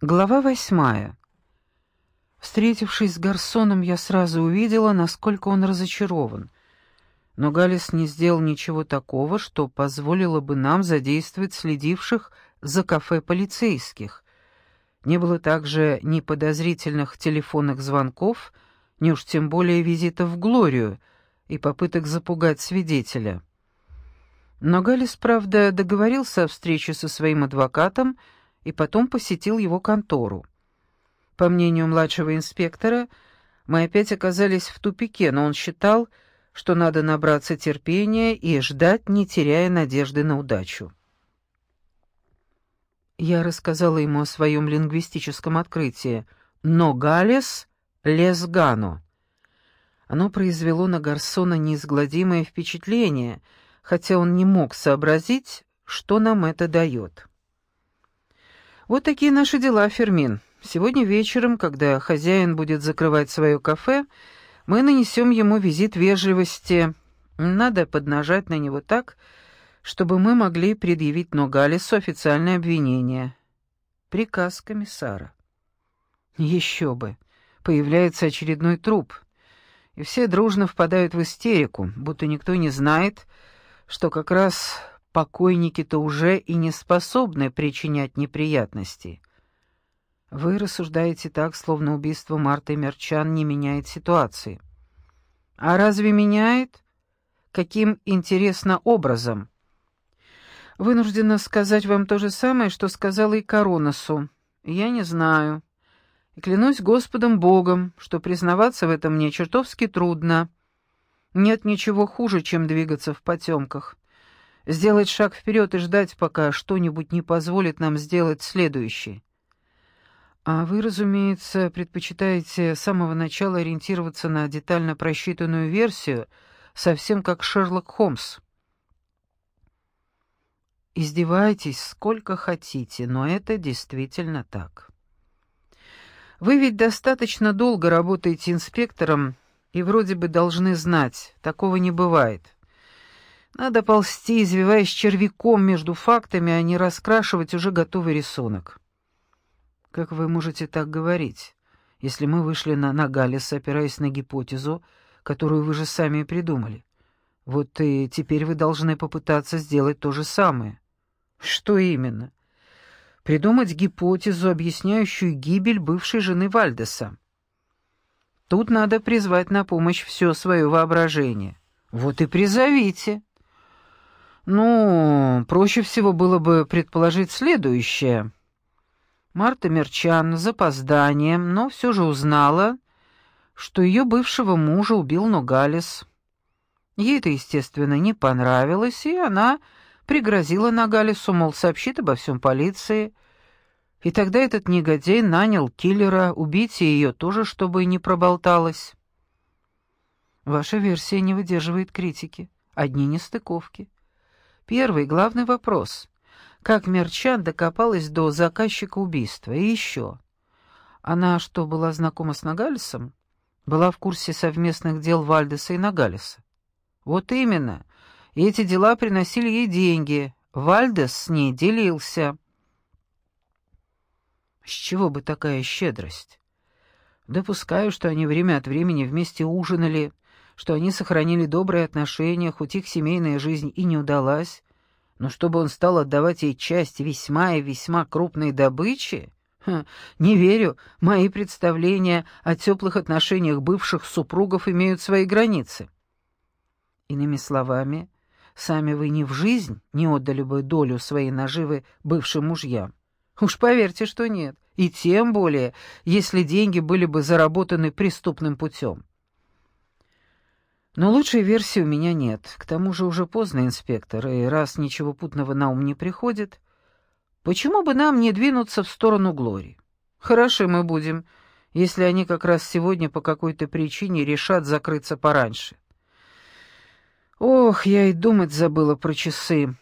Глава восьмая. Встретившись с Гарсоном, я сразу увидела, насколько он разочарован. Но Галис не сделал ничего такого, что позволило бы нам задействовать следивших за кафе полицейских. Не было также ни подозрительных телефонных звонков, ни уж тем более визитов в Глорию и попыток запугать свидетеля. Но Галис, правда, договорился о встрече со своим адвокатом и потом посетил его контору. По мнению младшего инспектора, мы опять оказались в тупике, но он считал, что надо набраться терпения и ждать, не теряя надежды на удачу. Я рассказала ему о своем лингвистическом открытии «Но Галес Лесгано». Оно произвело на Гарсона неизгладимое впечатление, хотя он не мог сообразить, что нам это дает. Вот такие наши дела, Фермин. Сегодня вечером, когда хозяин будет закрывать свое кафе, мы нанесем ему визит вежливости. Надо поднажать на него так, чтобы мы могли предъявить Ногалису официальное обвинение. Приказ комиссара. Еще бы. Появляется очередной труп. И все дружно впадают в истерику, будто никто не знает, что как раз покойники-то уже и не способны причинять неприятности. Вы рассуждаете так, словно убийство Марты Мерчан не меняет ситуации. А разве меняет? Каким, интересно, образом? Вынуждена сказать вам то же самое, что сказала и Короносу. Я не знаю. И клянусь Господом Богом, что признаваться в этом мне чертовски трудно. Нет ничего хуже, чем двигаться в потемках сделать шаг вперед и ждать, пока что-нибудь не позволит нам сделать следующий. А вы, разумеется, предпочитаете с самого начала ориентироваться на детально просчитанную версию, совсем как Шерлок Холмс. Издевайтесь сколько хотите, но это действительно так. Вы ведь достаточно долго работаете инспектором и вроде бы должны знать, такого не бывает. Надо ползти, извиваясь червяком между фактами, а не раскрашивать уже готовый рисунок. Как вы можете так говорить, если мы вышли на Нагалис, опираясь на гипотезу, которую вы же сами придумали? Вот и теперь вы должны попытаться сделать то же самое. Что именно? Придумать гипотезу, объясняющую гибель бывшей жены Вальдеса. Тут надо призвать на помощь все свое воображение. Вот и призовите. Ну, проще всего было бы предположить следующее. Марта Мерчан с запозданием, но все же узнала, что ее бывшего мужа убил Ногалес. Ей это, естественно, не понравилось, и она пригрозила Ногалесу, мол, сообщит обо всем полиции. И тогда этот негодяй нанял киллера убить ее тоже, чтобы не проболталась. Ваша версия не выдерживает критики. Одни нестыковки. Первый главный вопрос. Как Мерчан докопалась до заказчика убийства? И еще. Она что, была знакома с Нагалисом? Была в курсе совместных дел Вальдеса и Нагалиса? Вот именно. И эти дела приносили ей деньги. Вальдес с ней делился. С чего бы такая щедрость? Допускаю, что они время от времени вместе ужинали, что они сохранили добрые отношения, хоть их семейная жизнь и не удалась, но чтобы он стал отдавать ей часть весьма и весьма крупной добычи? Ха, не верю, мои представления о теплых отношениях бывших супругов имеют свои границы. Иными словами, сами вы ни в жизнь не отдали бы долю своей наживы бывшим мужьям. Уж поверьте, что нет, и тем более, если деньги были бы заработаны преступным путем. Но лучшей версии у меня нет. К тому же уже поздно, инспектор, и раз ничего путного на ум не приходит, почему бы нам не двинуться в сторону Глори? Хороши мы будем, если они как раз сегодня по какой-то причине решат закрыться пораньше. Ох, я и думать забыла про часы.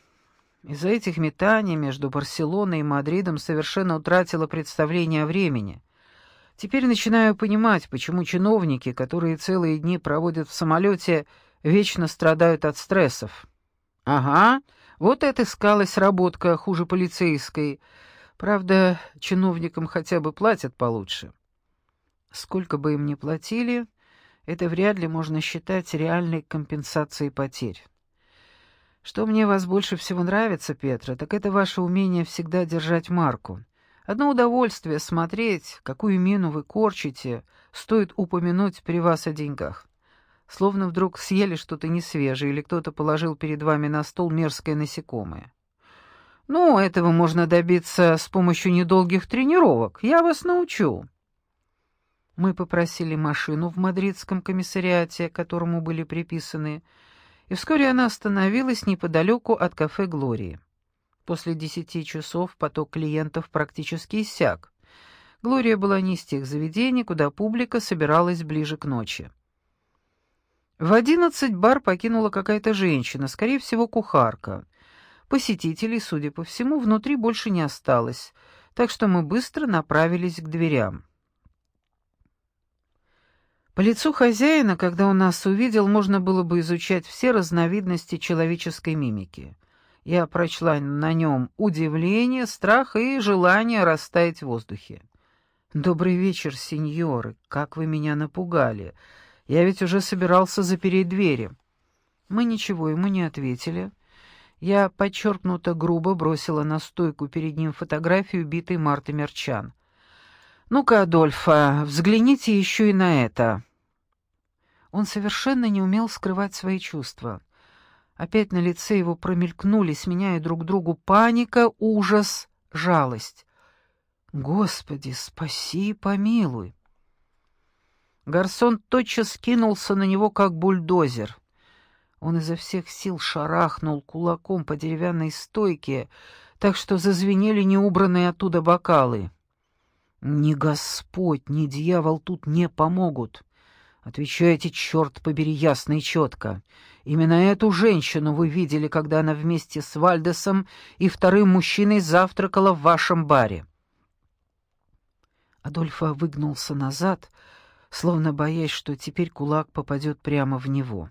Из-за этих метаний между Барселоной и Мадридом совершенно утратила представление о времени. Теперь начинаю понимать, почему чиновники, которые целые дни проводят в самолете, вечно страдают от стрессов. Ага, вот это искалась работка хуже полицейской. Правда, чиновникам хотя бы платят получше. Сколько бы им ни платили, это вряд ли можно считать реальной компенсацией потерь. Что мне вас больше всего нравится, Петра, так это ваше умение всегда держать марку. Одно удовольствие смотреть, какую мину вы корчите, стоит упомянуть при вас о деньгах. Словно вдруг съели что-то несвежее или кто-то положил перед вами на стол мерзкое насекомое. Ну, этого можно добиться с помощью недолгих тренировок. Я вас научу. Мы попросили машину в мадридском комиссариате, которому были приписаны, и вскоре она остановилась неподалеку от кафе «Глории». После десяти часов поток клиентов практически иссяк. Глория была не из тех заведений, куда публика собиралась ближе к ночи. В одиннадцать бар покинула какая-то женщина, скорее всего, кухарка. Посетителей, судя по всему, внутри больше не осталось, так что мы быстро направились к дверям. По лицу хозяина, когда он нас увидел, можно было бы изучать все разновидности человеческой мимики. Я прочла на нем удивление, страх и желание растаять в воздухе. «Добрый вечер, сеньоры, как вы меня напугали. Я ведь уже собирался запереть двери». Мы ничего ему не ответили. Я подчеркнуто грубо бросила на стойку перед ним фотографию битой Марты Мерчан. «Ну-ка, Адольфа, взгляните еще и на это». Он совершенно не умел скрывать свои чувства. Опять на лице его промелькнули, сменяя друг другу паника, ужас, жалость. «Господи, спаси помилуй!» Гарсон тотчас кинулся на него, как бульдозер. Он изо всех сил шарахнул кулаком по деревянной стойке, так что зазвенели неубранные оттуда бокалы. «Ни Господь, ни дьявол тут не помогут!» Отвечайте, черт побери, ясно и четко. Именно эту женщину вы видели, когда она вместе с Вальдесом и вторым мужчиной завтракала в вашем баре. Адольфа выгнулся назад, словно боясь, что теперь кулак попадет прямо в него.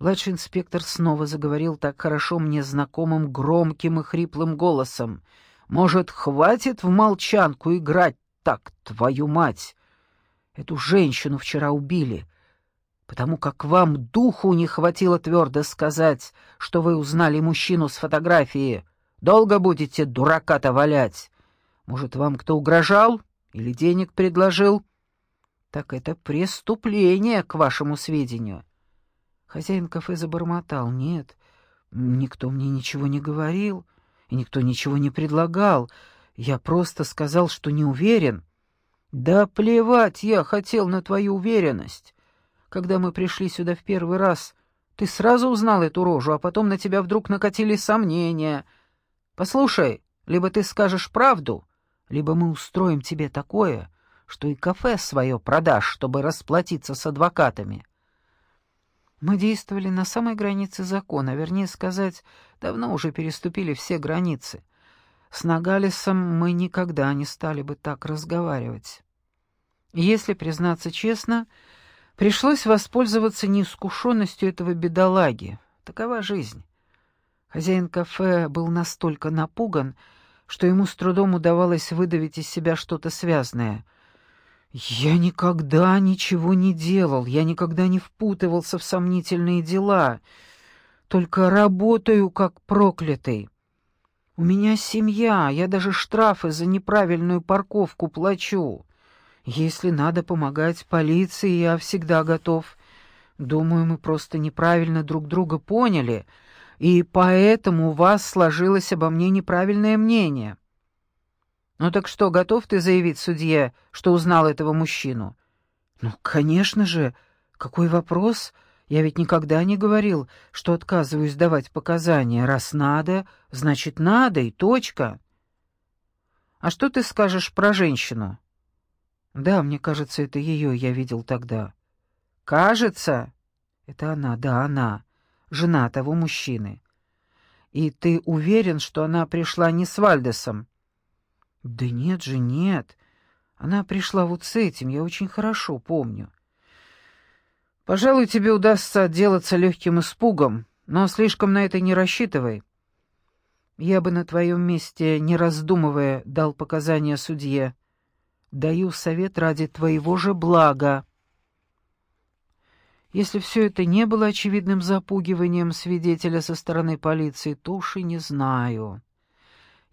Младший инспектор снова заговорил так хорошо мне знакомым громким и хриплым голосом. «Может, хватит в молчанку играть так, твою мать? Эту женщину вчера убили, потому как вам духу не хватило твердо сказать, что вы узнали мужчину с фотографии. Долго будете дурака-то валять? Может, вам кто угрожал или денег предложил? Так это преступление, к вашему сведению. Хозяин кафе забормотал. Нет, никто мне ничего не говорил, и никто ничего не предлагал. Я просто сказал, что не уверен. «Да плевать я хотел на твою уверенность. Когда мы пришли сюда в первый раз, ты сразу узнал эту рожу, а потом на тебя вдруг накатили сомнения. Послушай, либо ты скажешь правду, либо мы устроим тебе такое, что и кафе свое продашь, чтобы расплатиться с адвокатами». Мы действовали на самой границе закона, вернее сказать, давно уже переступили все границы. С Нагалисом мы никогда не стали бы так разговаривать. Если признаться честно, пришлось воспользоваться неискушенностью этого бедолаги. Такова жизнь. Хозяин кафе был настолько напуган, что ему с трудом удавалось выдавить из себя что-то связанное. «Я никогда ничего не делал, я никогда не впутывался в сомнительные дела, только работаю как проклятый». У меня семья, я даже штрафы за неправильную парковку плачу. Если надо помогать полиции, я всегда готов. Думаю, мы просто неправильно друг друга поняли, и поэтому у вас сложилось обо мне неправильное мнение. Ну так что, готов ты заявить судье, что узнал этого мужчину? Ну, конечно же. Какой вопрос? — я ведь никогда не говорил, что отказываюсь давать показания. Раз надо, значит надо, и точка. А что ты скажешь про женщину? Да, мне кажется, это ее я видел тогда. Кажется? Это она, да, она, жена того мужчины. И ты уверен, что она пришла не с Вальдесом? Да нет же, нет. Она пришла вот с этим, я очень хорошо помню. Пожалуй, тебе удастся отделаться легким испугом, но слишком на это не рассчитывай. Я бы на твоем месте, не раздумывая, дал показания судье. Даю совет ради твоего же блага. Если все это не было очевидным запугиванием свидетеля со стороны полиции, то уж и не знаю.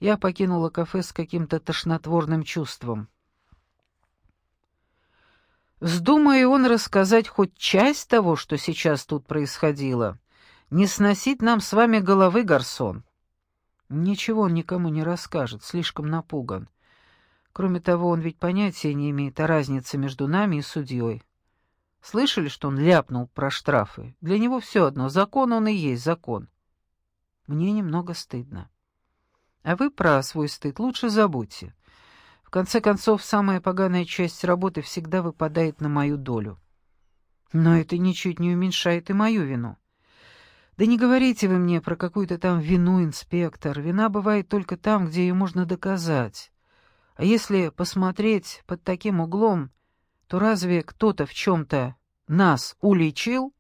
Я покинула кафе с каким-то тошнотворным чувством. Вздумая он рассказать хоть часть того, что сейчас тут происходило, не сносить нам с вами головы, Гарсон. Ничего он никому не расскажет, слишком напуган. Кроме того, он ведь понятия не имеет о разнице между нами и судьей. Слышали, что он ляпнул про штрафы? Для него все одно, закон он и есть закон. Мне немного стыдно. А вы про свой стыд лучше забудьте. Конце концов, самая поганая часть работы всегда выпадает на мою долю. Но это ничуть не уменьшает и мою вину. Да не говорите вы мне про какую-то там вину, инспектор. Вина бывает только там, где ее можно доказать. А если посмотреть под таким углом, то разве кто-то в чем-то нас уличил?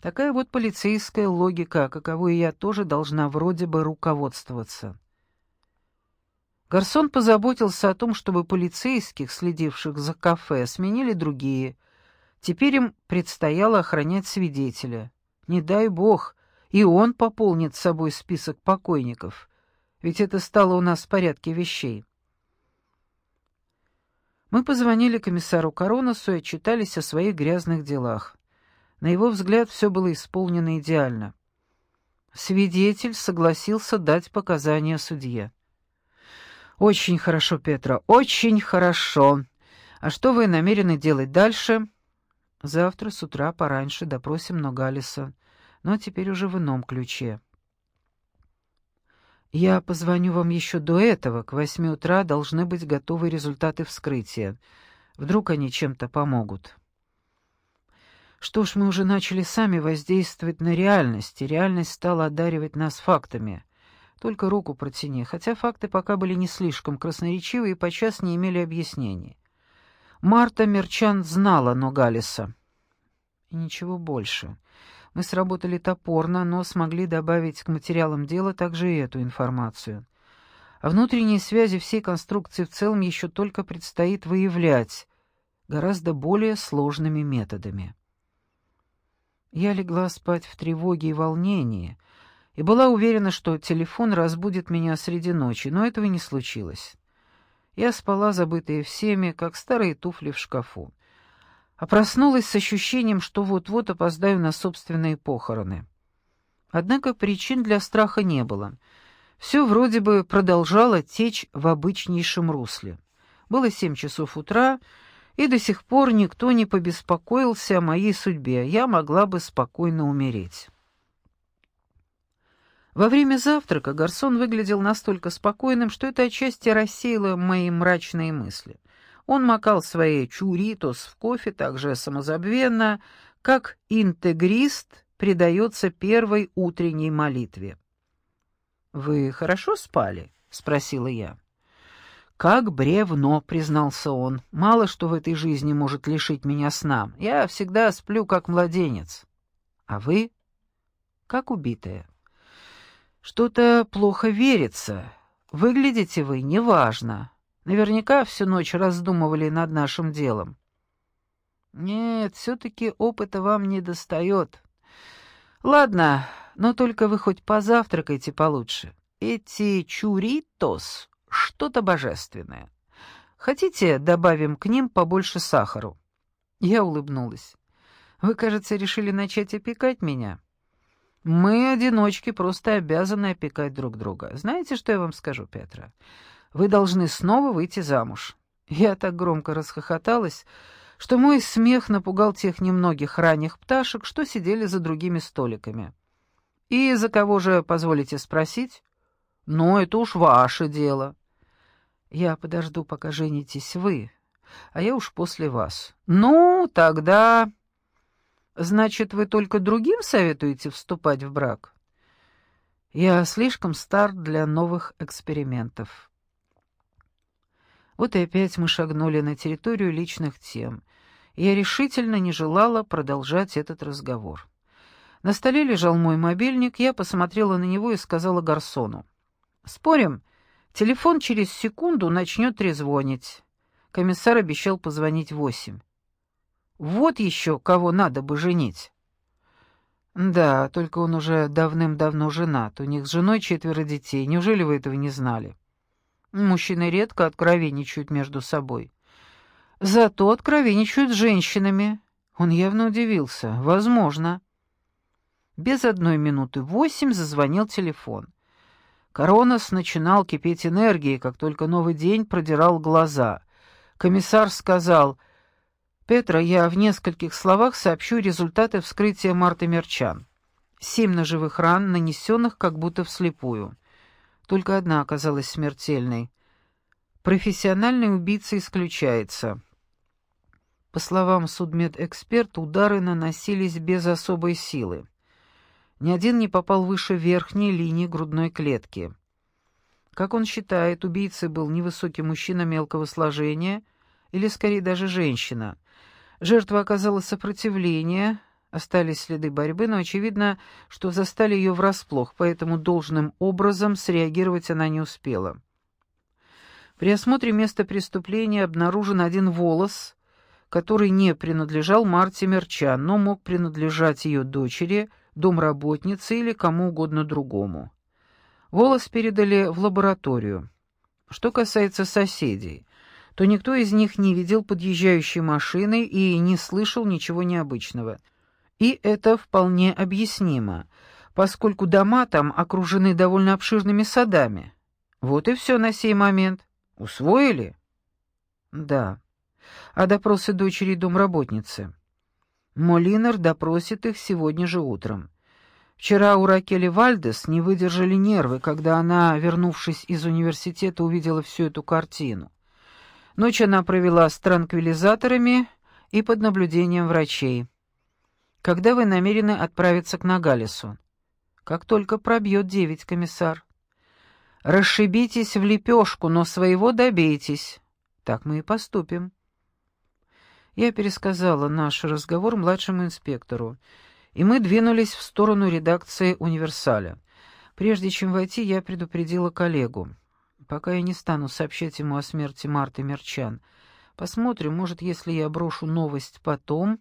Такая вот полицейская логика, каковой я тоже должна вроде бы руководствоваться. Гарсон позаботился о том, чтобы полицейских, следивших за кафе, сменили другие. Теперь им предстояло охранять свидетеля. Не дай бог, и он пополнит с собой список покойников, ведь это стало у нас в порядке вещей. Мы позвонили комиссару Короносу и отчитались о своих грязных делах. На его взгляд, все было исполнено идеально. Свидетель согласился дать показания судье. «Очень хорошо, Петра, очень хорошо. А что вы намерены делать дальше?» «Завтра с утра пораньше допросим Ногалиса, но теперь уже в ином ключе». «Я позвоню вам еще до этого. К восьми утра должны быть готовы результаты вскрытия. Вдруг они чем-то помогут». Что ж, мы уже начали сами воздействовать на реальность, и реальность стала одаривать нас фактами. Только руку протяни, хотя факты пока были не слишком красноречивы и подчас не имели объяснений. Марта Мерчан знала Ногалиса. И ничего больше. Мы сработали топорно, но смогли добавить к материалам дела также и эту информацию. А внутренние связи всей конструкции в целом еще только предстоит выявлять гораздо более сложными методами. Я легла спать в тревоге и волнении и была уверена, что телефон разбудит меня среди ночи, но этого не случилось. Я спала, забытая всеми, как старые туфли в шкафу а проснулась с ощущением, что вот-вот опоздаю на собственные похороны. Однако причин для страха не было. Все вроде бы продолжало течь в обычнейшем русле. Было семь часов утра, и до сих пор никто не побеспокоился о моей судьбе, я могла бы спокойно умереть. Во время завтрака Гарсон выглядел настолько спокойным, что это отчасти рассеяло мои мрачные мысли. Он макал свои чуритос в кофе так же самозабвенно, как интегрист предается первой утренней молитве. «Вы хорошо спали?» — спросила я. «Как бревно», — признался он. «Мало что в этой жизни может лишить меня сна. Я всегда сплю, как младенец. А вы?» «Как убитая». «Что-то плохо верится. Выглядите вы неважно. Наверняка всю ночь раздумывали над нашим делом. Нет, все-таки опыта вам не достает. Ладно, но только вы хоть позавтракайте получше. Эти чуритос — что-то божественное. Хотите, добавим к ним побольше сахару?» Я улыбнулась. «Вы, кажется, решили начать опекать меня?» «Мы, одиночки, просто обязаны опекать друг друга. Знаете, что я вам скажу, Петра? Вы должны снова выйти замуж». Я так громко расхохоталась, что мой смех напугал тех немногих ранних пташек, что сидели за другими столиками. «И за кого же, позволите спросить?» «Ну, это уж ваше дело». «Я подожду, пока женитесь вы, а я уж после вас». «Ну, тогда...» «Значит, вы только другим советуете вступать в брак?» «Я слишком стар для новых экспериментов». Вот и опять мы шагнули на территорию личных тем. Я решительно не желала продолжать этот разговор. На столе лежал мой мобильник, я посмотрела на него и сказала Гарсону. «Спорим, телефон через секунду начнет трезвонить». Комиссар обещал позвонить в восемь. «Вот еще кого надо бы женить». «Да, только он уже давным-давно женат. У них с женой четверо детей. Неужели вы этого не знали?» Мужчины редко откровенничают между собой. Зато откровенничают с женщинами. Он явно удивился. Возможно. Без одной минуты восемь зазвонил телефон. Коронас начинал кипеть энергией, как только новый день продирал глаза. Комиссар сказал, «Петра, я в нескольких словах сообщу результаты вскрытия Марты Мерчан. Семь ножевых ран, нанесенных как будто вслепую. Только одна оказалась смертельной. Профессиональный убийца исключается». По словам судмедэксперта, удары наносились без особой силы. Ни один не попал выше верхней линии грудной клетки. Как он считает, убийцей был невысокий мужчина мелкого сложения или, скорее, даже женщина. Жертва оказала сопротивление, остались следы борьбы, но очевидно, что застали ее врасплох, поэтому должным образом среагировать она не успела. При осмотре места преступления обнаружен один волос, который не принадлежал Марте Мерчан, но мог принадлежать ее дочери, домработнице или кому угодно другому. Волос передали в лабораторию. Что касается соседей, то никто из них не видел подъезжающей машины и не слышал ничего необычного. И это вполне объяснимо, поскольку дома там окружены довольно обширными садами. Вот и все на сей момент. Усвоили? Да а допросы дочери домработницы. Молинер допросит их сегодня же утром. Вчера у Ракели Вальдес не выдержали нервы, когда она, вернувшись из университета, увидела всю эту картину. Ночь она провела с транквилизаторами и под наблюдением врачей. Когда вы намерены отправиться к Нагалису? Как только пробьет девять, комиссар. Расшибитесь в лепешку, но своего добейтесь. Так мы и поступим. Я пересказала наш разговор младшему инспектору, и мы двинулись в сторону редакции «Универсаля». Прежде чем войти, я предупредила коллегу. Пока я не стану сообщать ему о смерти Марты Мерчан. Посмотрим, может, если я брошу новость потом,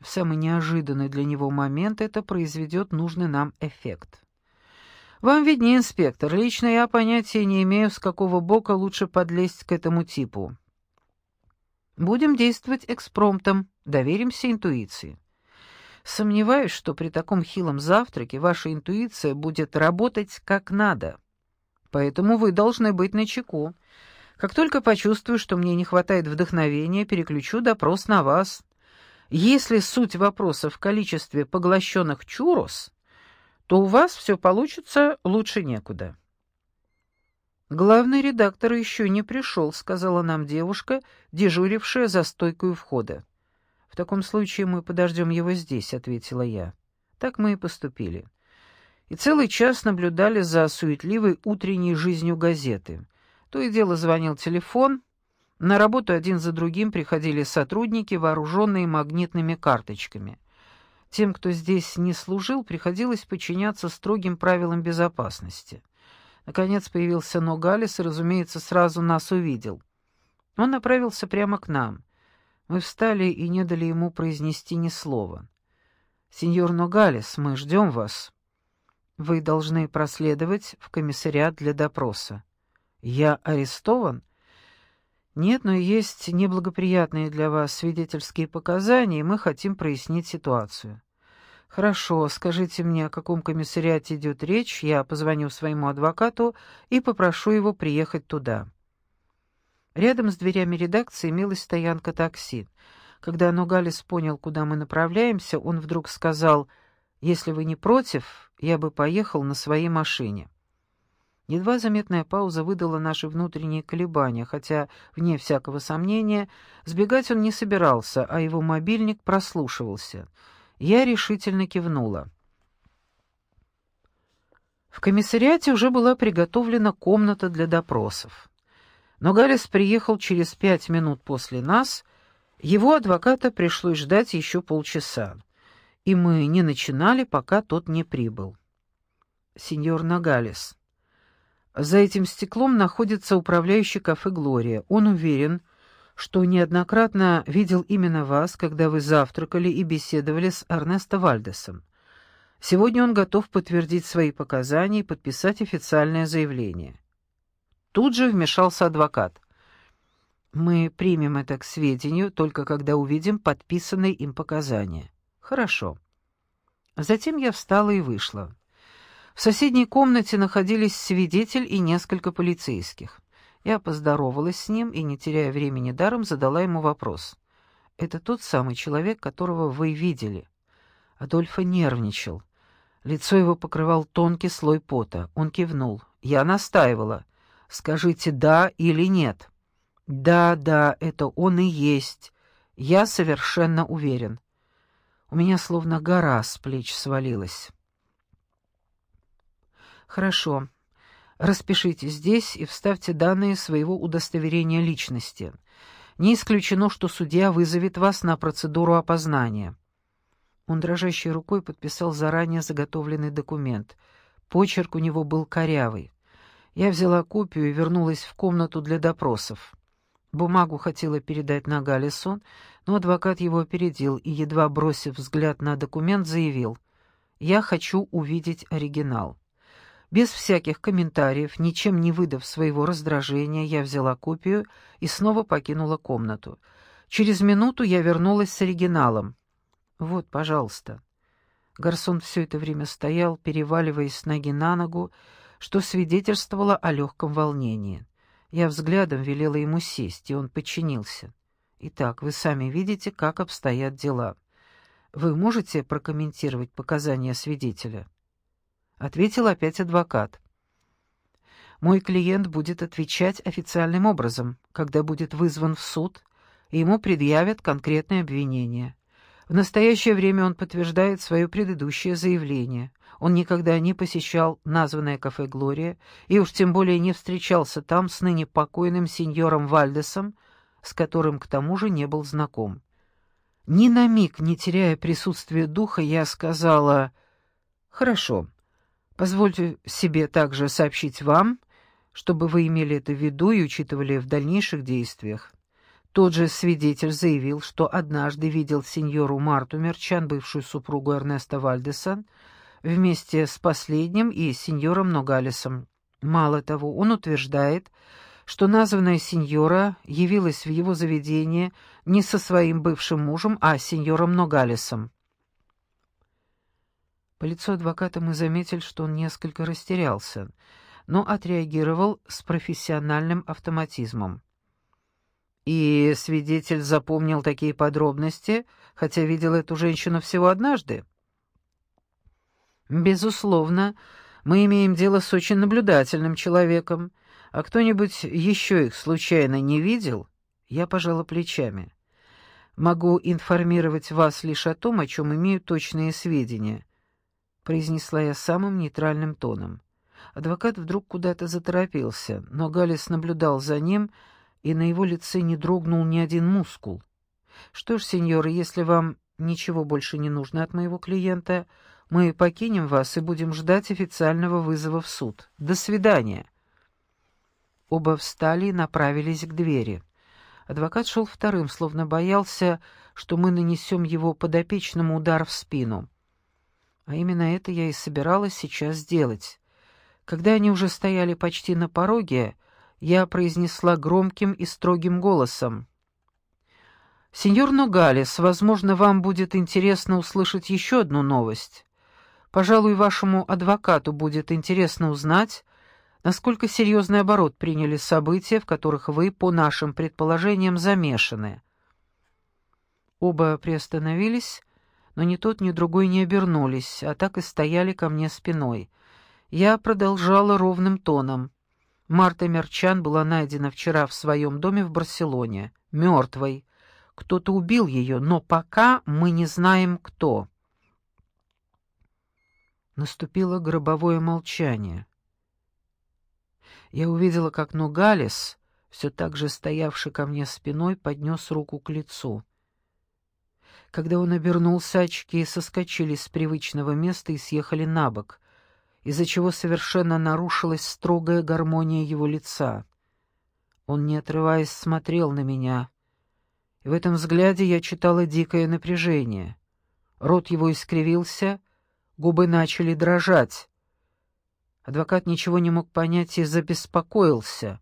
в самый неожиданный для него момент, это произведет нужный нам эффект. Вам виднее, инспектор, лично я понятия не имею, с какого бока лучше подлезть к этому типу. Будем действовать экспромтом, доверимся интуиции. Сомневаюсь, что при таком хилом завтраке ваша интуиция будет работать как надо. Поэтому вы должны быть начеку. Как только почувствую, что мне не хватает вдохновения, переключу допрос на вас. Если суть вопроса в количестве поглощенных чурос, то у вас все получится лучше некуда. «Главный редактор еще не пришел», — сказала нам девушка, дежурившая за стойкой у входа. «В таком случае мы подождем его здесь», — ответила я. Так мы и поступили. И целый час наблюдали за суетливой утренней жизнью газеты. То и дело звонил телефон. На работу один за другим приходили сотрудники, вооруженные магнитными карточками. Тем, кто здесь не служил, приходилось подчиняться строгим правилам безопасности. Наконец появился Ногалис и, разумеется, сразу нас увидел. Он направился прямо к нам. Мы встали и не дали ему произнести ни слова. «Сеньор Ногалис, мы ждем вас. Вы должны проследовать в комиссариат для допроса». «Я арестован?» «Нет, но есть неблагоприятные для вас свидетельские показания, и мы хотим прояснить ситуацию». «Хорошо, скажите мне, о каком комиссариате идет речь, я позвоню своему адвокату и попрошу его приехать туда». Рядом с дверями редакции имелась стоянка такси. Когда Нугалис понял, куда мы направляемся, он вдруг сказал, «Если вы не против, я бы поехал на своей машине». Едва заметная пауза выдала наши внутренние колебания, хотя, вне всякого сомнения, сбегать он не собирался, а его мобильник прослушивался — я решительно кивнула. В комиссариате уже была приготовлена комната для допросов. Но Галис приехал через пять минут после нас, его адвоката пришлось ждать еще полчаса. И мы не начинали, пока тот не прибыл. Сеньор Нагалес. За этим стеклом находится управляющий кафе «Глория». Он уверен, что неоднократно видел именно вас, когда вы завтракали и беседовали с Эрнесто Вальдесом. Сегодня он готов подтвердить свои показания и подписать официальное заявление. Тут же вмешался адвокат. Мы примем это к сведению только когда увидим подписанные им показания. Хорошо. Затем я встала и вышла. В соседней комнате находились свидетель и несколько полицейских. Я поздоровалась с ним и, не теряя времени даром, задала ему вопрос. «Это тот самый человек, которого вы видели?» Адольфо нервничал. Лицо его покрывал тонкий слой пота. Он кивнул. Я настаивала. «Скажите «да» или «нет». Да, да, это он и есть. Я совершенно уверен. У меня словно гора с плеч свалилась. Хорошо. Распишите здесь и вставьте данные своего удостоверения личности. Не исключено, что судья вызовет вас на процедуру опознания. Он дрожащей рукой подписал заранее заготовленный документ. Почерк у него был корявый. Я взяла копию и вернулась в комнату для допросов. Бумагу хотела передать на Галисон, но адвокат его опередил и, едва бросив взгляд на документ, заявил «Я хочу увидеть оригинал». Без всяких комментариев, ничем не выдав своего раздражения, я взяла копию и снова покинула комнату. Через минуту я вернулась с оригиналом. «Вот, пожалуйста». Гарсон все это время стоял, переваливаясь с ноги на ногу, что свидетельствовало о легком волнении. Я взглядом велела ему сесть, и он подчинился. Итак, вы сами видите, как обстоят дела. Вы можете прокомментировать показания свидетеля? Ответил опять адвокат. Мой клиент будет отвечать официальным образом, когда будет вызван в суд, и ему предъявят конкретные обвинения. В настоящее время он подтверждает свое предыдущее заявление. Он никогда не посещал названное кафе «Глория» и уж тем более не встречался там с ныне покойным сеньором Вальдесом, с которым к тому же не был знаком. Ни на миг не теряя присутствия духа, я сказала «Хорошо, позвольте себе также сообщить вам, чтобы вы имели это в виду и учитывали в дальнейших действиях». Тот же свидетель заявил, что однажды видел сеньору Марту Мерчан, бывшую супругу Эрнеста Вальдеса, вместе с последним и сеньором Ногалесом. Мало того, он утверждает, что названная сеньора явилась в его заведение не со своим бывшим мужем, а сеньором Ногалесом. По лицу адвоката мы заметили, что он несколько растерялся, но отреагировал с профессиональным автоматизмом. И свидетель запомнил такие подробности, хотя видел эту женщину всего однажды. Безусловно, мы имеем дело с очень наблюдательным человеком. А кто-нибудь еще их случайно не видел? Я пожала плечами. Могу информировать вас лишь о том, о чем имею точные сведения, произнесла я самым нейтральным тоном. Адвокат вдруг куда-то заторопился, но Галис наблюдал за ним, и на его лице не дрогнул ни один мускул. Что ж, сеньоры, если вам ничего больше не нужно от моего клиента, мы покинем вас и будем ждать официального вызова в суд. До свидания». Оба встали и направились к двери. Адвокат шел вторым, словно боялся, что мы нанесем его подопечному удар в спину. А именно это я и собиралась сейчас сделать. Когда они уже стояли почти на пороге, я произнесла громким и строгим голосом. «Сеньор Ногалес, возможно, вам будет интересно услышать еще одну новость. Пожалуй, вашему адвокату будет интересно узнать, насколько серьезный оборот приняли события, в которых вы, по нашим предположениям, замешаны. Оба приостановились, но ни тот, ни другой не обернулись, а так и стояли ко мне спиной. Я продолжала ровным тоном. Марта Мерчан была найдена вчера в своем доме в Барселоне, мертвой. Кто-то убил ее, но пока мы не знаем, кто. Наступило гробовое молчание. Я увидела, как Нугалис, все так же стоявший ко мне спиной, поднес руку к лицу. Когда он обернулся, очки соскочили с привычного места и съехали на бок, из-за чего совершенно нарушилась строгая гармония его лица. Он, не отрываясь, смотрел на меня, и в этом взгляде я читала дикое напряжение. Рот его искривился, губы начали дрожать. Адвокат ничего не мог понять и забеспокоился.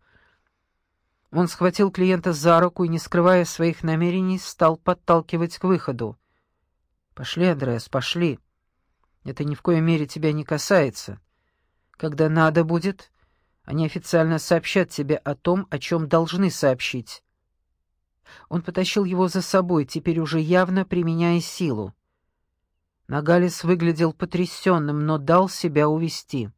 Он схватил клиента за руку и, не скрывая своих намерений, стал подталкивать к выходу. «Пошли, Андреас, пошли. Это ни в коей мере тебя не касается. Когда надо будет, они официально сообщат тебе о том, о чем должны сообщить». Он потащил его за собой, теперь уже явно применяя силу. Нагалис выглядел потрясенным, но дал себя увести.